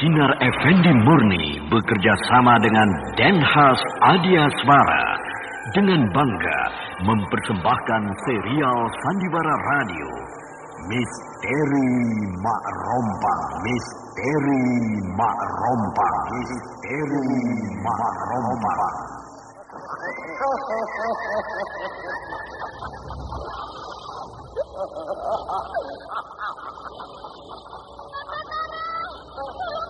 Sinar Effendi Murni bekerja sama dengan Denhas Adiaswara dengan bangga mempersembahkan serial Sandiwara Radio Misteri Mak Rompang Misteri Mak Rompang Misteri Mak Rompang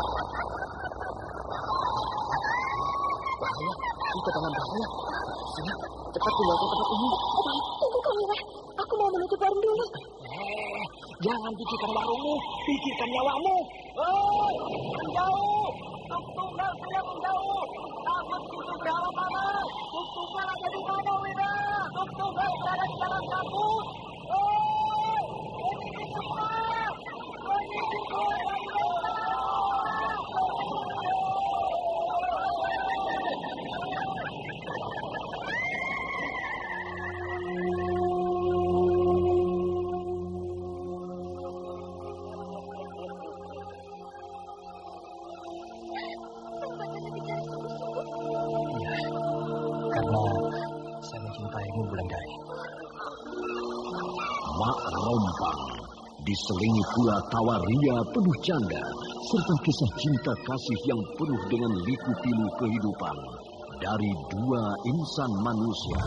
Bahaya, itu tangan bahaya. Sini, cepat tinggalkan tempat ini. Baik, tunggu Iwe. Aku mau menutup warung dulu. Eh, jangan pikirkan warungmu, pikirkan nyawamu. Hei, menjauh. Tuk tunggal saya menjauh. Takut itu berapa mana? Tuk tunggal ada di mana? Tuk tunggal berada di dalam kabut. Diselingi pula tawa ria penuh canda serta kisah cinta kasih yang penuh dengan liku-pilu kehidupan dari dua insan manusia.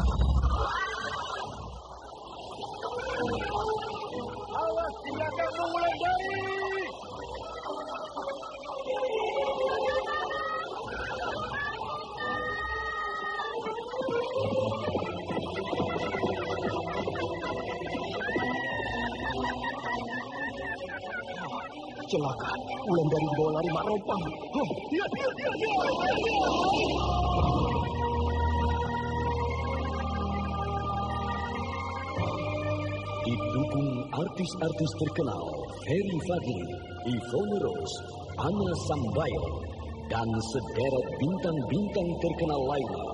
Ulang dari dibawa lari mak iya. Didukung artis-artis terkenal Ferry Fadli, Ivone Rose, Anna Sambayo, dan sederet bintang-bintang terkenal lainnya.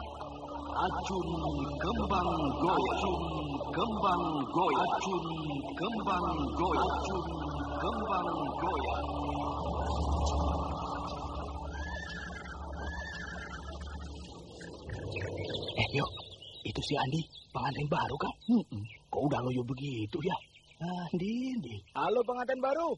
Acun Kembang Goyang. Acun Kembang Goyang. Acun Kembang Goyang. Acun Kembang Goyang. Eh, yuk. Itu si Andi, pengantin baru kan? Kok udah loyo begitu ya? Andi, Andi. Halo pengantin baru.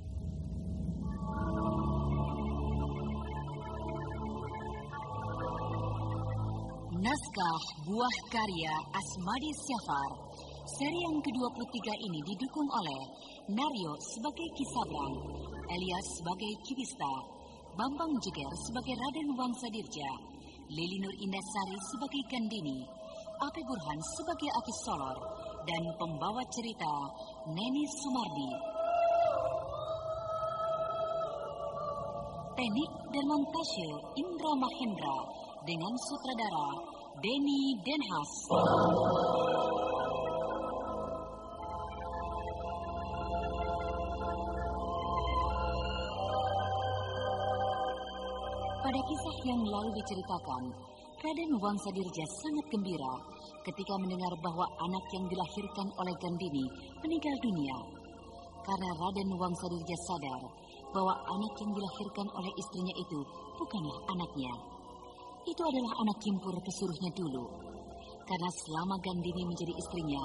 Naskah Buah Karya Asmadi Syafar. Seri yang ke-23 ini didukung oleh Naryo sebagai Kisabrang, Elias sebagai Kiwista, Bambang Jeger sebagai Raden Wangsa Dirja, Lili Nur Indasari sebagai Gandini, Ape Burhan sebagai Aki Solor, dan pembawa cerita Neni Sumardi. Teknik dan montase Indra Mahendra dengan sutradara Denny Denhas. Pada kisah yang lalu diceritakan, Raden Wangsadirja sangat gembira ketika mendengar bahwa anak yang dilahirkan oleh Gandini meninggal dunia. Karena Raden Wangsadirja sadar bahwa anak yang dilahirkan oleh istrinya itu bukanlah anaknya. Itu adalah anak kimpur pesuruhnya dulu. Karena selama Gandini menjadi istrinya,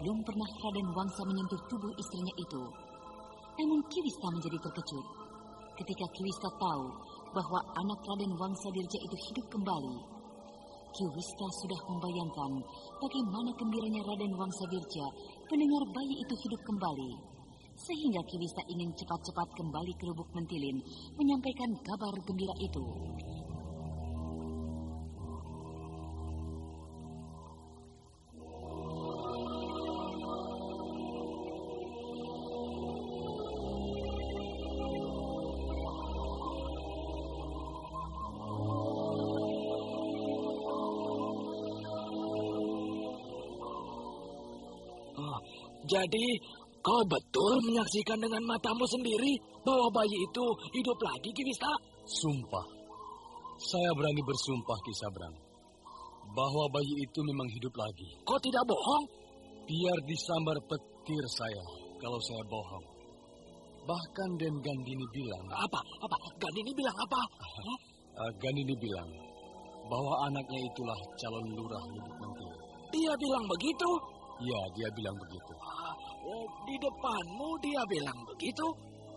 belum pernah Raden Wangsa menyentuh tubuh istrinya itu. Namun Kiwista menjadi terkejut ketika Kiwista tahu bahwa anak Raden Wangsa Dirja itu hidup kembali. Kiwista sudah membayangkan bagaimana gembiranya Raden Wangsa Dirja mendengar bayi itu hidup kembali. Sehingga Kiwista ingin cepat-cepat kembali ke Lubuk Mentilin menyampaikan kabar gembira itu. Jadi, kau betul menyaksikan dengan matamu sendiri bahwa bayi itu hidup lagi, Kiwista? Sumpah. Saya berani bersumpah, Kisabrang. Bahwa bayi itu memang hidup lagi. Kau tidak bohong? Biar disambar petir saya kalau saya bohong. Bahkan Den Gandini bilang... Apa? Apa? Gandini bilang apa? Uh, Gandini bilang bahwa anaknya itulah calon lurah Lubuk Mentil. Dia bilang begitu? Iya, dia bilang begitu. Oh, di depanmu dia bilang begitu?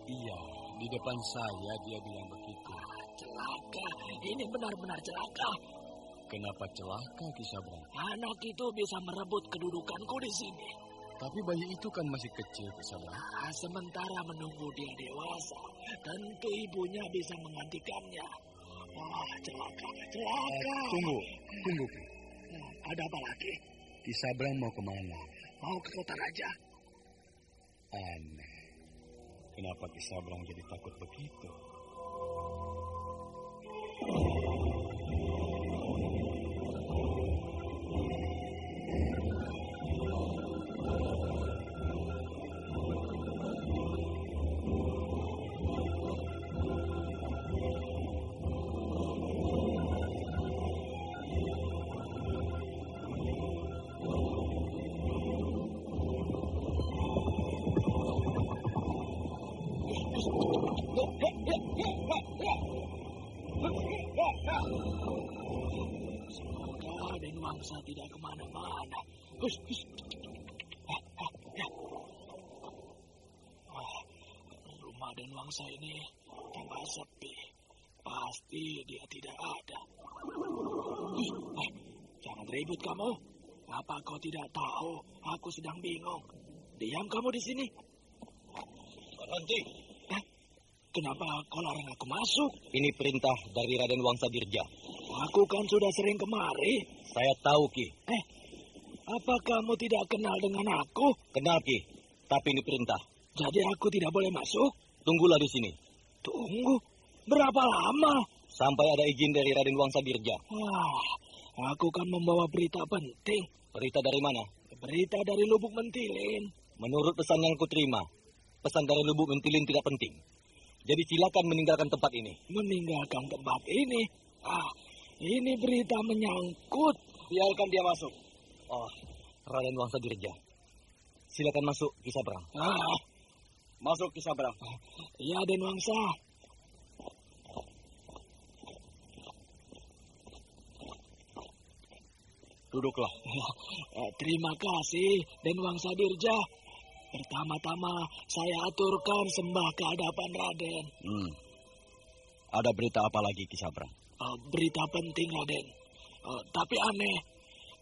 Iya, di depan saya dia bilang begitu. Ah, celaka, ini benar-benar celaka. Kenapa celaka, Kisabrang? Anak itu bisa merebut kedudukanku di sini. Tapi bayi itu kan masih kecil, Kisabrang. Ah, sementara menunggu dia dewasa, tentu ibunya bisa menggantikannya. Wah, celaka, celaka. Uh, tunggu, tunggu. Nah, ada apa lagi? Kisabrang mau ke mana? Mau ke kota raja. Aneh. Kenapa Kisabrang jadi takut begitu? Semoga Raden Wangsa tidak ke mana-mana. Rumah Dan Wangsa ini tambah sepi. Pasti dia tidak ada. Eh, jangan ribut kamu. Apa kau tidak tahu? Aku sedang bingung. Diam kamu di sini. Berhenti. Kenapa kau larang aku masuk? Ini perintah dari Raden Wangsa Dirja. Aku kan sudah sering kemari. Saya tahu, Ki. Eh, apa kamu tidak kenal dengan aku? Kenal, Ki. Tapi ini perintah. Jadi aku tidak boleh masuk? Tunggulah di sini. Tunggu. Berapa lama? Sampai ada izin dari Raden Wangsa Dirja. Wah, aku kan membawa berita penting. Berita dari mana? Berita dari Lubuk Mentilin. Menurut pesan yang kuterima, pesan dari Lubuk Mentilin tidak penting. Jadi silakan meninggalkan tempat ini. Meninggalkan tempat ini? Ah, ini berita menyangkut. Biarkan dia masuk. Oh, Raden Wangsa Dirja. Silakan masuk, Kisabrang. Ah, Masuk, Kisabrang. ya Den Wangsa. Duduklah. Eh, terima kasih Den Wangsa Dirja. Pertama-tama saya aturkan sembah ke hadapan Raden. Hmm. Ada berita apa lagi, Kisabrang? Eh, berita penting Raden. Uh, tapi aneh,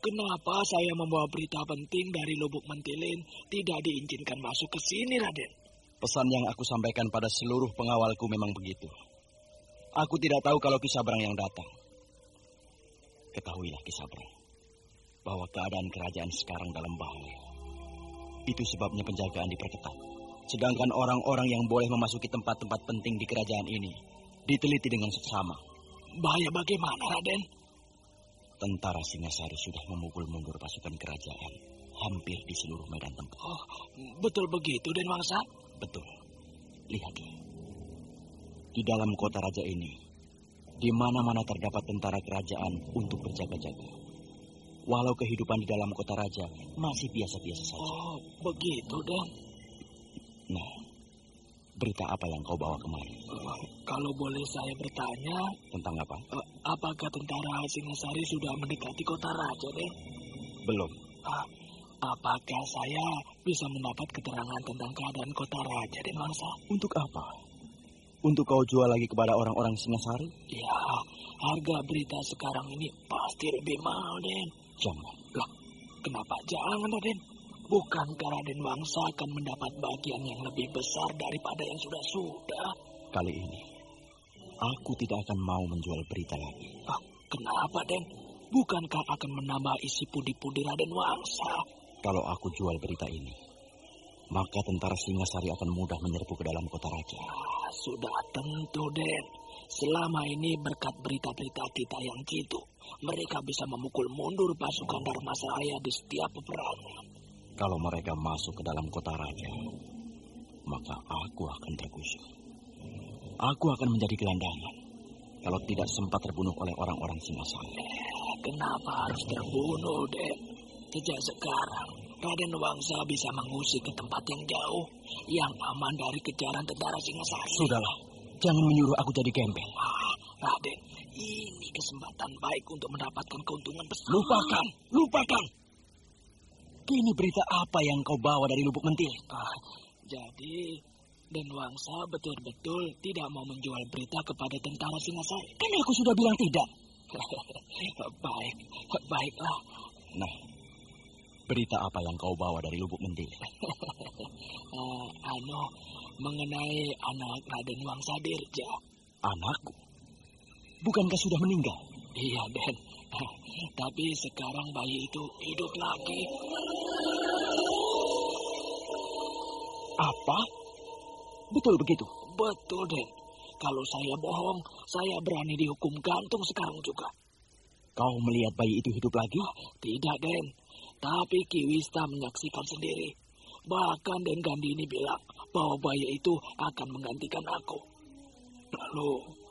kenapa saya membawa berita penting dari Lubuk Mentilin tidak diizinkan masuk ke sini, Raden? Pesan yang aku sampaikan pada seluruh pengawalku memang begitu. Aku tidak tahu kalau Kisabrang yang datang. Ketahuilah Kisabrang, bahwa keadaan kerajaan sekarang dalam bahaya. Itu sebabnya penjagaan diperketat. Sedangkan orang-orang yang boleh memasuki tempat-tempat penting di kerajaan ini diteliti dengan seksama. Bahaya bagaimana, Raden? Tentara Singasari sudah memukul mundur pasukan kerajaan hampir di seluruh medan tempur. Oh, betul begitu, Den Wangsa? Betul. Lihatlah. Di dalam kota raja ini, di mana-mana terdapat tentara kerajaan untuk berjaga-jaga. Walau kehidupan di dalam kota raja masih biasa-biasa saja. Oh, begitu, Den. Nah, berita apa yang kau bawa kemari? Uh, kalau boleh saya bertanya... Tentang apa? Uh, apakah tentara Singasari sudah mendekati kota raja, Den? Belum. Uh, apakah saya bisa mendapat keterangan tentang keadaan kota raja, Den Wangsa? Untuk apa? Untuk kau jual lagi kepada orang-orang Singasari? Ya, harga berita sekarang ini pasti lebih mahal, Den. Jangan. Lah, kenapa jangan, Den? Bukankah Raden Wangsa akan mendapat bagian yang lebih besar daripada yang sudah-sudah? Kali ini, aku tidak akan mau menjual berita lagi. Ah, kenapa, Den? Bukankah akan menambah isi pundi-pundi Raden Wangsa? Kalau aku jual berita ini, maka tentara Singasari akan mudah menyerbu ke dalam kota raja. Ah, sudah tentu, Den. Selama ini berkat berita-berita kita yang gitu, mereka bisa memukul mundur pasukan Dharma Seraya di setiap peperangan. Kalau mereka masuk ke dalam kota raja, maka aku akan tergusur. Aku akan menjadi gelandangan kalau tidak sempat terbunuh oleh orang-orang Singasari. Kenapa harus terbunuh, Den? Sejak sekarang, Raden Wangsa bisa mengusik ke tempat yang jauh, yang aman dari kejaran tentara Singasari. Sudahlah, jangan menyuruh aku jadi gembel. Ah, Raden, ini kesempatan baik untuk mendapatkan keuntungan besar. Lupakan, lupakan. Kini berita apa yang kau bawa dari Lubuk Mentil? Ah, jadi Den Wangsa betul-betul tidak mau menjual berita kepada tentara Singasari. Kan aku sudah bilang tidak. baik, baiklah. Nah, berita apa yang kau bawa dari Lubuk Mentil? uh, anu, mengenai anak Raden Wangsa Dirja. Anakku? Bukankah sudah meninggal? Iya, Den. Tapi sekarang bayi itu hidup lagi. Apa? Betul begitu? Betul, Den. Kalau saya bohong, saya berani dihukum gantung sekarang juga. Kau melihat bayi itu hidup lagi? Tidak, Den. Tapi Ki Wista menyaksikan sendiri. Bahkan Den Gandini bilang bahwa bayi itu akan menggantikan aku. Lalu,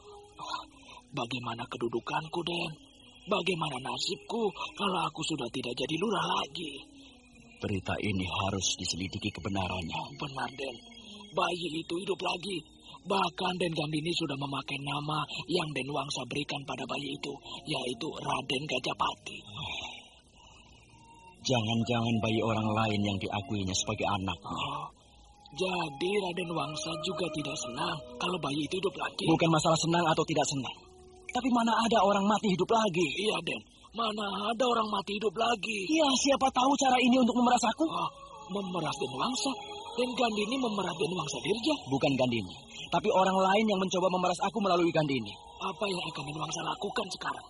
bagaimana kedudukanku, Den? Bagaimana nasibku kalau aku sudah tidak jadi lurah lagi? Berita ini harus diselidiki kebenarannya. Benar, Den. Bayi itu hidup lagi. Bahkan Den Gandini sudah memakai nama yang Den Wangsa berikan pada bayi itu, yaitu Raden Gajapati. Jangan-jangan bayi orang lain yang diakuinya sebagai anaknya. Oh, jadi Raden Wangsa juga tidak senang kalau bayi itu hidup lagi. Bukan masalah senang atau tidak senang. Tapi mana ada orang mati hidup lagi? Iya, Den. Mana ada orang mati hidup lagi? Ya, siapa tahu cara ini untuk memeras aku? Oh, memeras Den Wangsa? Dan Gandini memeras Den Wangsa Dirja? Bukan Gandini. Tapi orang lain yang mencoba memeras aku melalui Gandini. Apa yang akan Den Wangsa lakukan sekarang?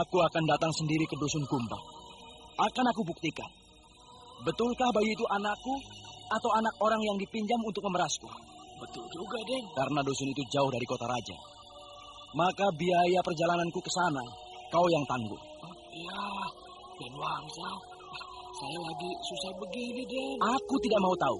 Aku akan datang sendiri ke Dusun Kumbang. Akan aku buktikan. Betulkah bayi itu anakku atau anak orang yang dipinjam untuk memerasku? Betul juga, Den. Karena dusun itu jauh dari kota raja. Maka biaya perjalananku ke sana kau yang tanggung. Oh, ya, Den Wangsa. Saya lagi susah begini, Den. Aku tidak mau tahu.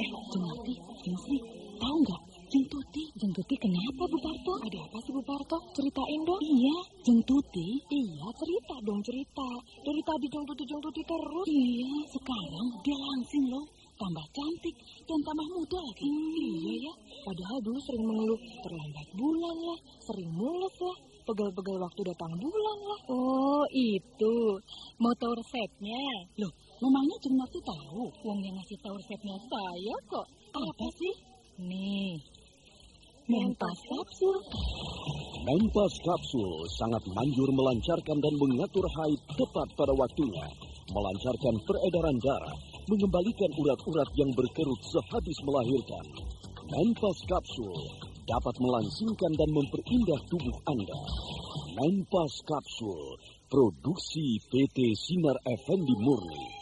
Eh, Jumati, Jumati, tahu nggak? Jeng Tuti. Jeng Tuti kenapa, Bu Parto? Ada apa sih, Bu Parto? Ceritain dong. Iya, Jeng Tuti. Iya, cerita dong, cerita. Dari tadi Jeng Tuti, Jeng Tuti terus. Iya, sekarang dia langsing loh. Tambah cantik dan tambah muda lagi. Hmm, iya ya. Padahal dulu sering mengeluh terlambat bulan lah, sering mules lah, pegel-pegel waktu datang bulan lah. Oh, itu. Mau tahu resepnya? Loh, memangnya Jeng Nati tahu? Wong yang ngasih tahu resepnya saya kok. Apa sih? Nih, Mempas kapsul. Mempas kapsul sangat manjur melancarkan dan mengatur haid tepat pada waktunya, melancarkan peredaran darah, mengembalikan urat-urat yang berkerut sehabis melahirkan. Mempas kapsul dapat melangsingkan dan memperindah tubuh Anda. Mempas kapsul, produksi PT Sinar Effendi Murni.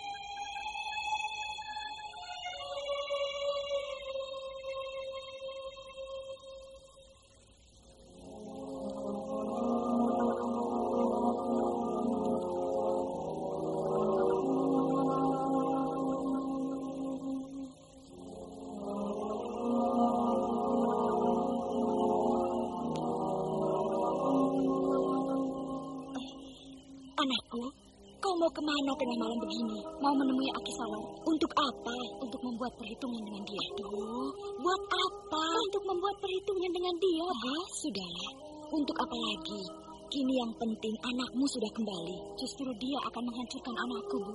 Ke mana tengah malam begini? Mau menemui Aki Salon? Untuk apa? Untuk membuat perhitungan dengan dia. Aduh, buat apa? Untuk membuat perhitungan dengan dia, Bu. Sudahlah. Untuk apa lagi? Kini yang penting anakmu sudah kembali. Justru dia akan menghancurkan anakku, Bu.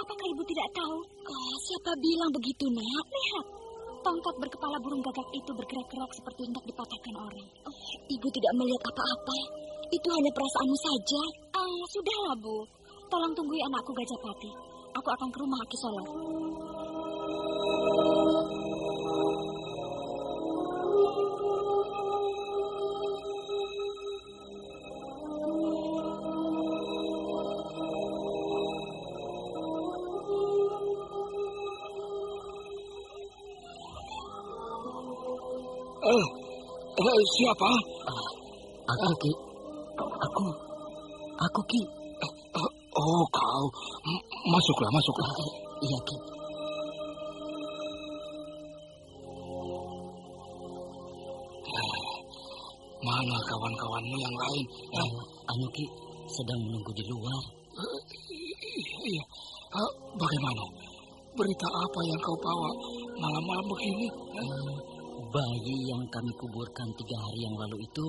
Apakah ibu tidak tahu? Oh, siapa bilang begitu, nak? Lihat, tongkat berkepala burung gagak itu bergerak-gerak seperti hendak dipatahkan orang. Oh, ibu tidak melihat apa-apa. Itu hanya perasaanmu saja. Ah, sudahlah, Bu. Tolong tunggui anakku Gajah Pati. Aku akan ke rumah Aki Solo. Uh, uh, siapa? Uh, aku Ki. Aku. Aku Ki. Oh, kau. Masuklah, masuklah. Iya, Ki. Mana kawan-kawanmu yang lain? Eh, anu Ki, sedang menunggu di luar. Uh, iya. Uh, bagaimana? Berita apa yang kau bawa malam-malam begini? Uh, bayi yang kami kuburkan tiga hari yang lalu itu...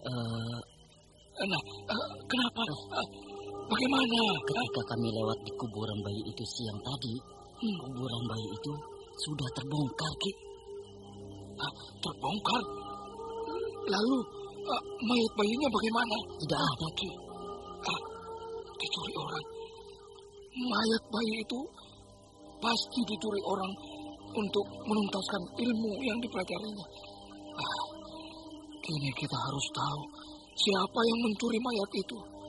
Uh, nah, uh, kenapa? Uh, Bagaimana? Ketika kami lewat di kuburan bayi itu siang tadi, hmm. kuburan bayi itu sudah terbongkar, Ki. Ah, terbongkar? Lalu ah, mayat bayinya bagaimana? Tidak ada, Ki. Ah, dicuri orang. Mayat bayi itu pasti dicuri orang untuk menuntaskan ilmu yang dipelajarinya. Ah, kini kita harus tahu siapa yang mencuri mayat itu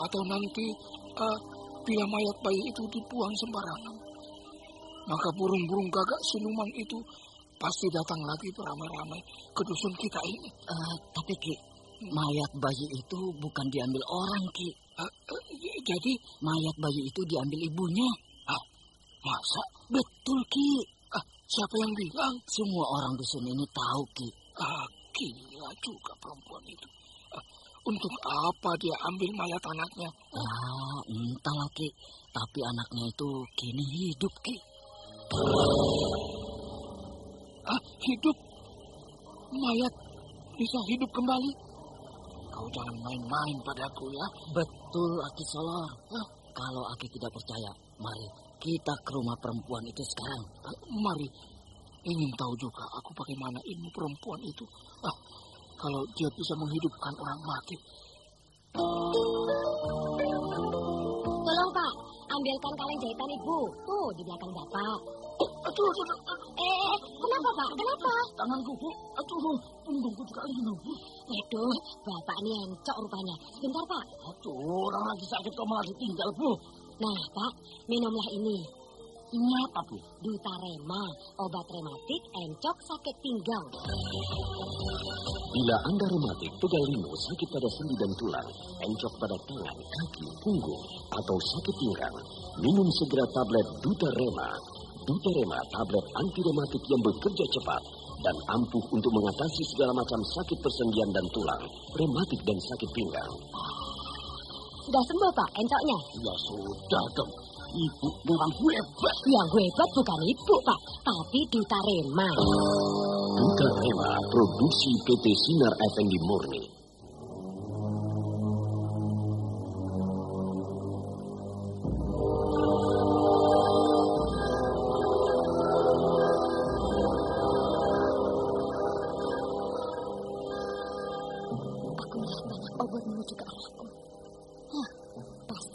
atau nanti uh, bila mayat bayi itu dibuang sembarangan. Maka burung-burung gagak siluman itu pasti datang lagi beramai-ramai ke dusun kita ini. Uh, tapi Ki, mayat bayi itu bukan diambil orang Ki. Uh, uh, jadi mayat bayi itu diambil ibunya. Ah, masa? Betul Ki. Ah, siapa yang bilang? Semua orang dusun ini tahu Ki. Ah, gila juga perempuan itu. Untuk apa dia ambil mayat anaknya? Ah, entahlah, Ki. Tapi anaknya itu kini hidup, Ki. Ah, hidup? Mayat bisa hidup kembali? Kau jangan main-main padaku ya. Betul, Aki Solor. Ah. Kalau Aki tidak percaya, mari kita ke rumah perempuan itu sekarang. Mari. Ingin tahu juga aku bagaimana ilmu perempuan itu. Ah, kalau dia bisa menghidupkan orang mati. Tolong Pak, ambilkan kaleng jahitan Ibu. Tuh, di belakang Bapak. Aduh, aduh, aduh. Eh, kenapa Pak? Kenapa? Tanganku, Bu. Aduh, punggungku juga linu, Bu. Aduh, Bapak ini encok rupanya. Sebentar, Pak. Aduh, orang lagi sakit kok malah ditinggal, Bu. Nah, Pak, minumlah ini. Ini apa, Bu? Dutarema, obat rematik, encok, sakit pinggang. Bila Anda rematik, pegal linu, sakit pada sendi dan tulang, encok pada tangan, kaki, punggung, atau sakit pinggang, minum segera tablet Dutarema. Dutarema tablet anti rematik yang bekerja cepat dan ampuh untuk mengatasi segala macam sakit persendian dan tulang, rematik dan sakit pinggang. Sudah sembuh, Pak, encoknya? Ya sudah dong ibu memang hebat. Yang hebat bukan ibu, Pak, tapi Duta Rema. Duta Rema, produksi PT Sinar Effendi Murni.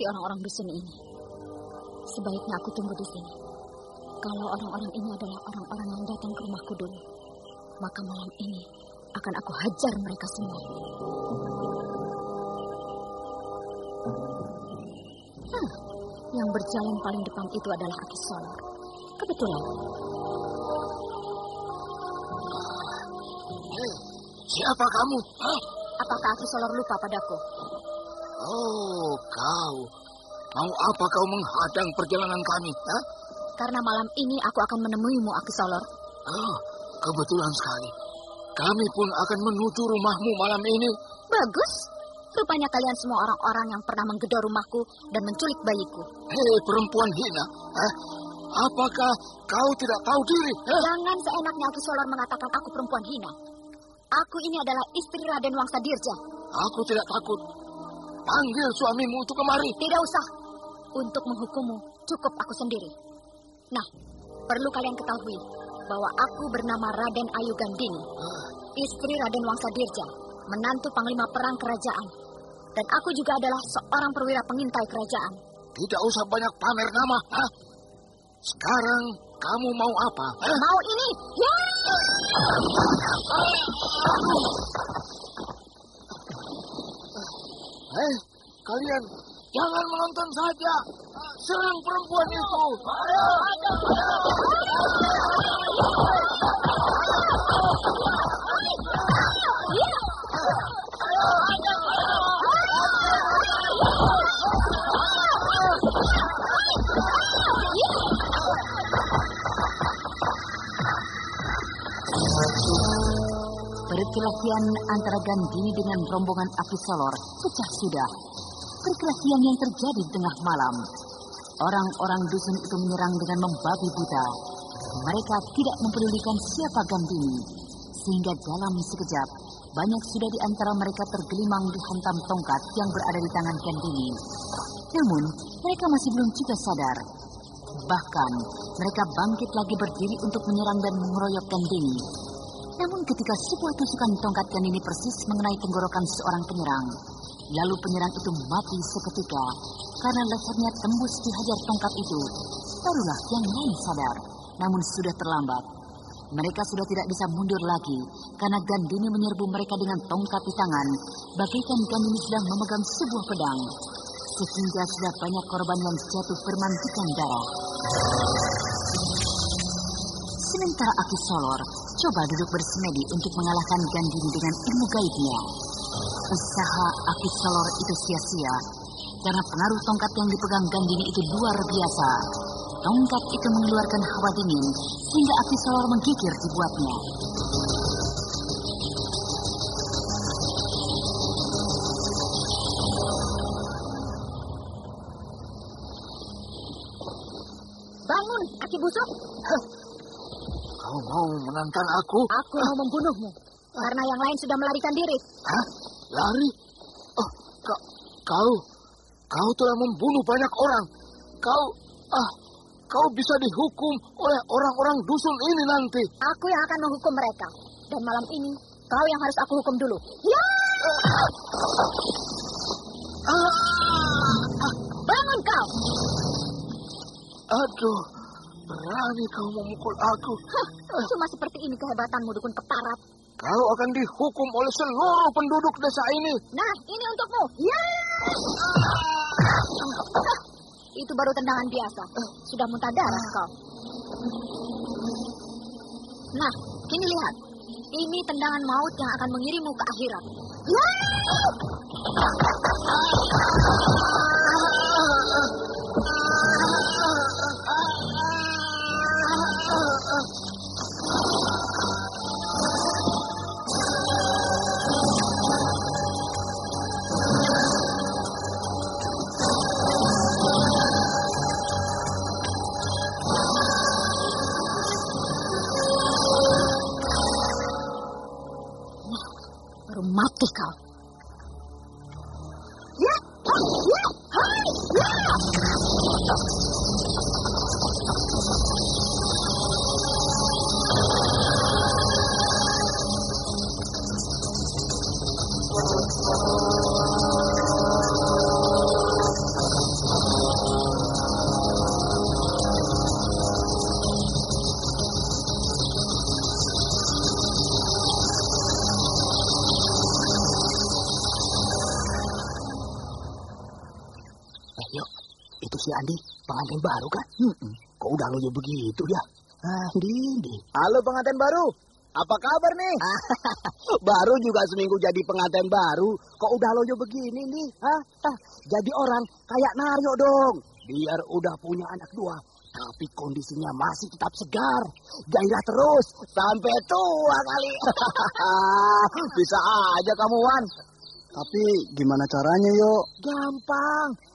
orang-orang dusun ini. Sebaiknya aku tunggu di sini. Kalau orang-orang ini adalah orang-orang yang datang ke rumahku dulu, maka malam ini akan aku hajar mereka semua. Hmm, yang berjalan paling depan itu adalah Aki Sonor. Kebetulan. Hei, siapa kamu? Hah? Apakah Aki Solor lupa padaku? Oh, kau. Mau apa kau menghadang perjalanan kami? Hah? Karena malam ini aku akan menemuimu, Aki Solor. Oh, kebetulan sekali. Kami pun akan menuju rumahmu malam ini. Bagus. Rupanya kalian semua orang-orang yang pernah menggedor rumahku dan menculik bayiku. Hei, perempuan hina. Hah? Apakah kau tidak tahu diri? Hah? Jangan seenaknya Aki Solor mengatakan aku perempuan hina. Aku ini adalah istri Raden Wangsa Dirja. Aku tidak takut. Panggil suamimu untuk kemari. Tidak usah. Untuk menghukummu, cukup aku sendiri. Nah, perlu kalian ketahui bahwa aku bernama Raden Ayu Gandini, istri Raden Wangsa Dirja, menantu panglima perang kerajaan. Dan aku juga adalah seorang perwira pengintai kerajaan. Tidak usah banyak pamer nama. Hah? Sekarang kamu mau apa? Hah? Mau ini? Ya! Hei, kalian jangan menonton saja. Serang perempuan itu. Perkelahian antara Gandini dengan rombongan Aki Solor pecah sudah. Perkelahian yang terjadi di tengah malam. Orang-orang dusun itu menyerang dengan membabi buta. Mereka tidak mempedulikan siapa Gandini. Sehingga dalam sekejap, banyak sudah di antara mereka tergelimang dihantam tongkat yang berada di tangan Gandini. Namun, mereka masih belum juga sadar. Bahkan, mereka bangkit lagi berdiri untuk menyerang dan mengeroyok Gandini. Namun ketika sebuah tusukan tongkat Gandini persis mengenai tenggorokan seorang penyerang, lalu penyerang itu mati seketika karena lehernya tembus dihajar tongkat itu, barulah yang lain sadar, namun sudah terlambat. Mereka sudah tidak bisa mundur lagi karena Gandini menyerbu mereka dengan tongkat di tangan, bagaikan Gandini sedang memegang sebuah pedang. Sehingga sudah banyak korban yang jatuh bermantikan darah. Sementara Aki Solor coba duduk bersemedi untuk mengalahkan Gandini dengan ilmu gaibnya. Usaha Aki Solor itu sia-sia karena pengaruh tongkat yang dipegang Gandini itu luar biasa. Tongkat itu mengeluarkan hawa dingin sehingga Aki Solor menggigir dibuatnya. Bangun, Aki Busuk. Kau mau menantang aku? Aku mau membunuhmu. Karena yang lain sudah melarikan diri. Hah? Lari? Oh, kau, kau, kau telah membunuh banyak orang. Kau, ah, kau bisa dihukum oleh orang-orang dusun ini nanti. Aku yang akan menghukum mereka. Dan malam ini, kau yang harus aku hukum dulu. Ya! Ah, Bangun kau! aduh, berani kau memukul aku. Hah, cuma seperti ini kehebatanmu, dukun keparat. Kau akan dihukum oleh seluruh penduduk desa ini. Nah, ini untukmu. Ya! Itu baru tendangan biasa. Sudah muntah darah kau. Nah, kini lihat. Ini tendangan maut yang akan mengirimmu ke akhirat. Ya! Andi, pengantin baru kan? Hmm, kok udah loyo begitu ya? Ah, Dindi. Halo pengantin baru. Apa kabar nih? baru juga seminggu jadi pengantin baru. Kok udah loyo begini nih? Hah? Ah, jadi orang kayak Naryo dong. Biar udah punya anak dua. Tapi kondisinya masih tetap segar. Gairah terus. Sampai tua kali. Bisa aja kamu, Wan. Tapi gimana caranya, yuk? Gampang.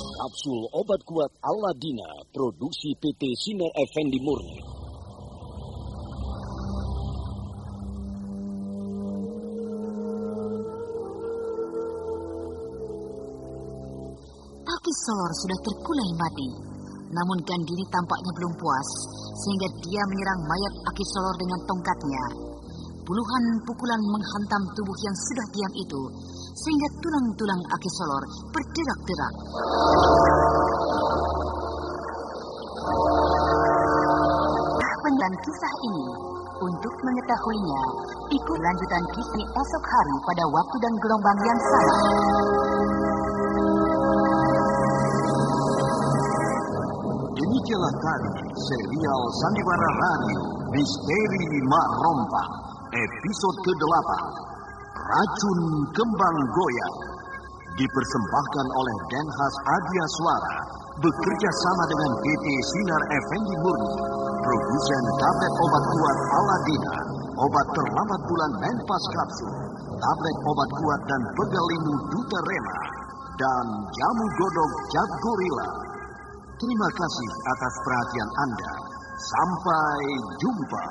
Kapsul obat kuat Aladina, produksi PT Sinar Effendi Murni. Solor sudah terkulai mati. Namun Gandini tampaknya belum puas, sehingga dia menyerang mayat Aki Solor dengan tongkatnya. Puluhan pukulan menghantam tubuh yang sudah diam itu, sehingga tulang-tulang Aki Solor berderak-derak. Penjelasan kisah ini untuk mengetahuinya, ikut lanjutan kisah esok hari pada waktu dan gelombang yang sama. Demikianlah tadi serial Sandiwara Radio Misteri Mak Rompang episode ke-8 Racun Kembang Goyang dipersembahkan oleh Denhas Adia Suara bekerja sama dengan PT Sinar Effendi Murni produsen tablet obat kuat Aladina obat terlambat bulan Menpas Kapsul tablet obat kuat dan pegalimu Duta Rema dan jamu godok Jab Gorilla Terima kasih atas perhatian Anda. Sampai jumpa.